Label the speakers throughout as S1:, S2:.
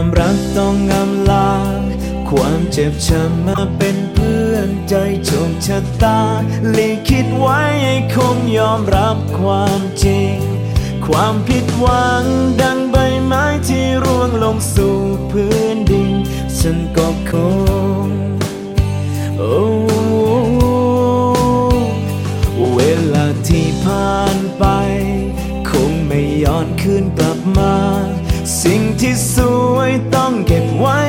S1: ความรักต้องงำลา ความเจ็บช้ำมาเป็นเพื่อนใจโชคชะตาลีคิดไว้ให้คงยอมรับความจริง ความผิดหวังดังใบไม้ที่ร่วงลงสู่พื้นดิน ฉันก็คงโอ้เวลาที่ผ่านไป คงไม่ย้อนคืนกลับมา สิ่งที่ส วยต้องเก็บไว้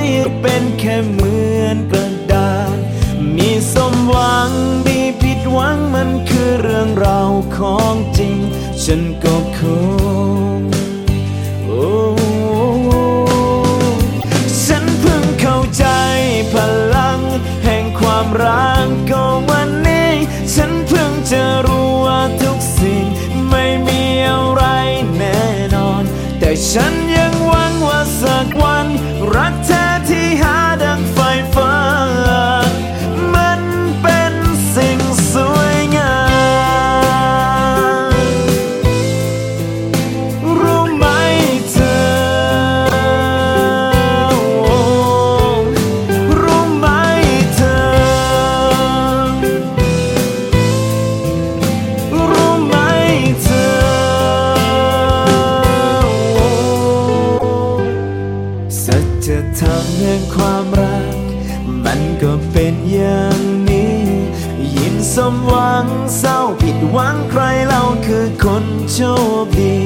S1: เป็นแค่เหมือนกระดาษ มีสมหวังดีผิดหวังมันคือเรื่องราวของจริง ฉันก็คงโอ้ฉันเพิ่งเข้าใจพลัง แห่งความรักก็วันนี้ ฉันเพิ่งจะรู้ว่าทุกสิ่งไม่มีอะไรแน่นอน แต่ฉันาสักวัน รักเธอที่ ทำเรื่องความรัก มันก็เป็นอย่างนี้ ยินสมหวังเศร้าผิดหวังใครเราคือคนโชคดี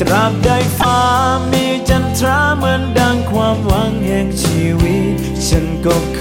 S1: ตราบใดฟ้ามีจันทราเหมือนดังความหวังแห่งชีวิต ฉันก็ค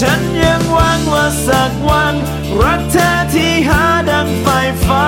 S1: ฉันยังหวังว่าสักวัน รักเธอที่หาดังไฟฟ้า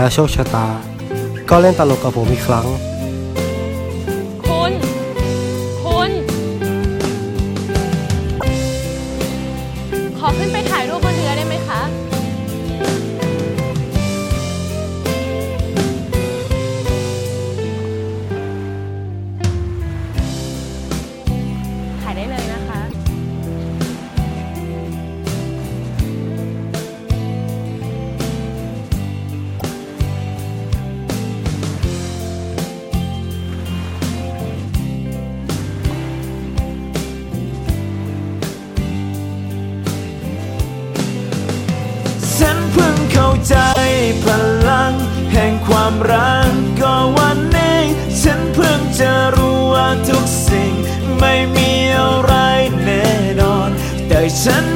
S1: แล้วโชคชะตา ก็เล่นตลกกับผมอีกครั้ง รักก็วันนี้ฉันเพิ่งจะรู้ว่าทุกสิ่งไม่มีอะไรแน่นอน แต่ฉัน